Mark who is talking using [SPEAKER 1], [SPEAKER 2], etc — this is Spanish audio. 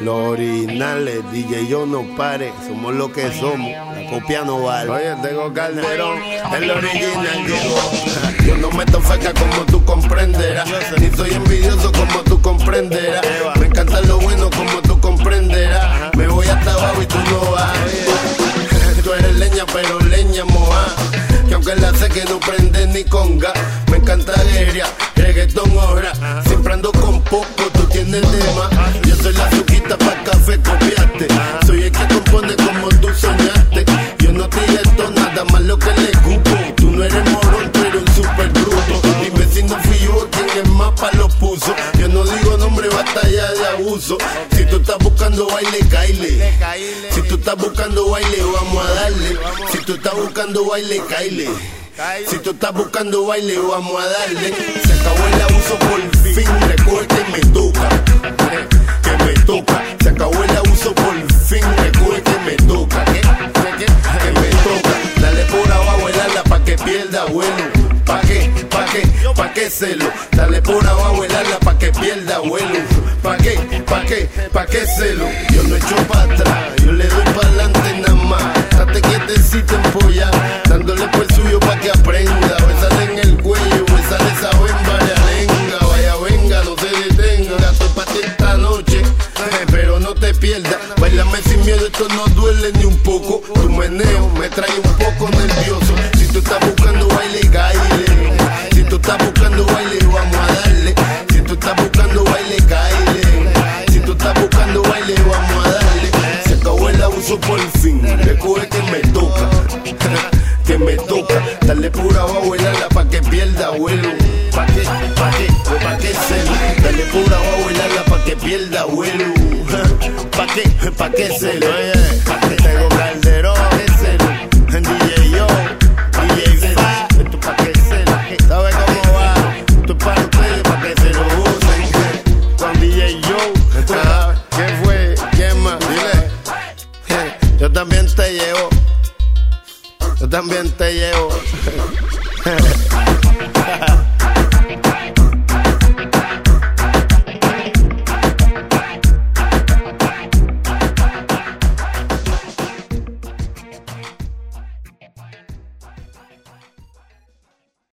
[SPEAKER 1] Los originales, DJ yo no pare, somos lo que somos, la copia no vale.
[SPEAKER 2] Oye, tengo Calderón, el original llegó. Yo no meto feca como tú comprenderás, ni soy envidioso como tú comprenderás. Me encanta lo bueno como tú comprenderás. Me voy hasta abajo y tú no vas. Tú eres leña, pero leña moja. Que aunque la sé que no prende ni conga, me encanta guerra, reggaetón hora. Siempre ando con poco, tú tienes tema. Yo soy la suquita pa' café, copiaste. Soy el que compone como tú soñaste. Yo no te esto nada más lo que le cupo. Tú no eres morón, eres un super bruto. Dime si no fui yo quien el mapa lo puso. Yo no digo nombre, batalla de abuso. Si tú estás buscando baile, caile. Si tú estás buscando baile, vamos a darle. Si tú estás buscando baile, caile. Si tú estás buscando baile, vamos a darle. Se acabó el abuso por fin, que me toca. Que me toca. Se acabó el abuso por fin, que me toca. Que, que, que me toca. Dale por abajo el ala pa' que pierda vuelo. ¿Pa' qué? ¿Pa' qué? ¿Pa' qué celo? Dale por abajo el ala pa' que pierda vuelo. ¿Pa' qué? ¿Pa' qué? ¿Pa' qué celo? Yo no echo para atrás, yo le doy para adelante nada más. Sin miedo, esto no duele ni un poco. Tu meneo me trae un poco nervioso. Si tú estás buscando baile, caile. Si tú estás buscando baile, vamos a darle. Si tú estás buscando baile, caile. Si tú estás buscando baile, vamos a darle. Se acabó el abuso por fin. Recuerda que me toca. Que me toca. Dale pura abajo el ala pa' que pierda vuelo. Pa' que, pa' que, pa' que se Dale pura abajo el ala pa' que pierda vuelo. Pa' que, pa' que se lo. Pa' tengo calderón. Pa' se. DJ yo. DJ Fa. Pa' que se lo. ¿Sabe cómo va? Ustedes, pa' que se lo usen. Con DJ yo. Ajá. ¿Quién fue? ¿Quién más? Dile. Yo también te llevo. Yo también te llevo.